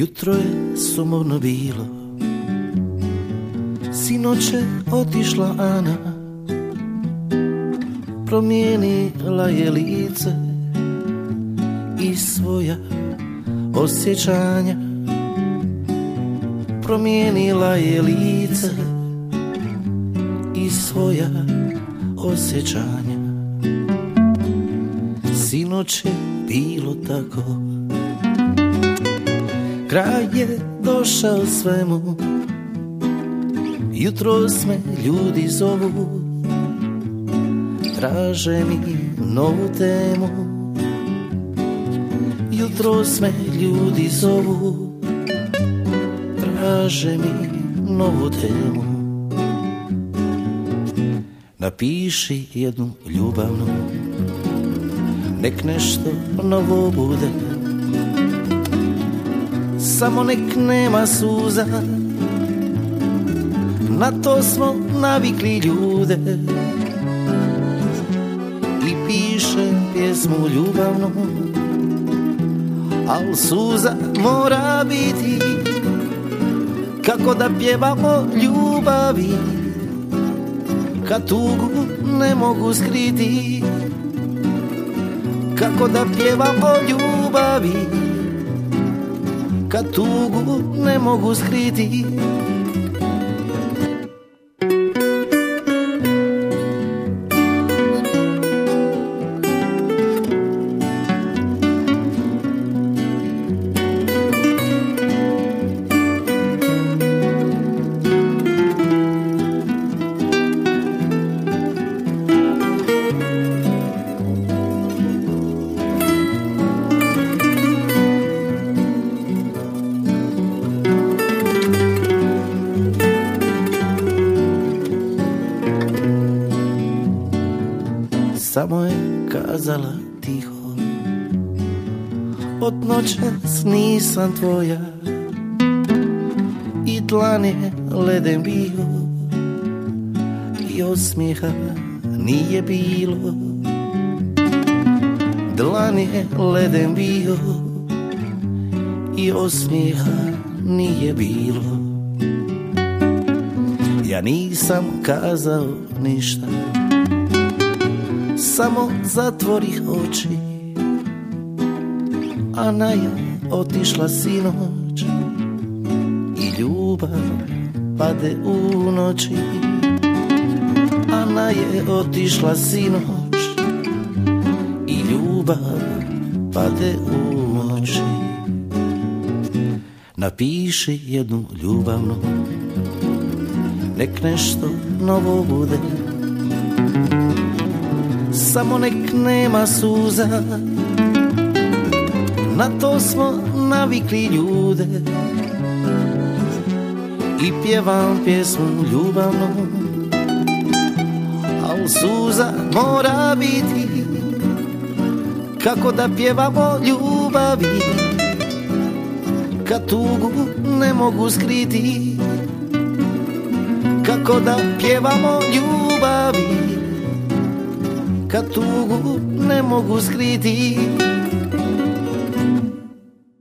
Jutro je sumorno bilo. Sinoće otišla Ana. Promijenila je lice I svoja osjećanja. Promijenila je lice I svoja osjećanja. Sinoć je bilo tako Kraj je došao svemu. Jutro me ljudi zovu Traže mi novu temu. Jutro me ljudi zovu Traže mi novu temu. Napiši jednu ljubavnu Nek nešto novo bude samo nek nema suza. Na to smo navikli ljude. I piše pjesmu ljubavnu Al suza mora biti Kako da pjevamo ljubavi. Kad tugu ne mogu skriti Kako da pjevamo ljubavi kad tugu ne mogu skriti Samo je kazala tiho. Od noćas nisam tvoja I dlan je leden bio. I osmijeha nije bilo. Dlan je leden bio I osmijeha nije bilo. Ja nisam kazao ništa samo zatvori oči. Ana je otišla sinoć. I ljubav pade u noći. Ana je otišla sinoć. I ljubav pade u noći. Napiši jednu ljubavnu. Nek nešto novo bude samo nek nema suza. Na to smo navikli ljude. I pjevam pjesmu ljubavnu. Al suza mora biti Kako da pjevamo ljubavi. Kad tugu ne mogu skriti Kako da pjevamo ljubavi kad tugu ne mogu skriti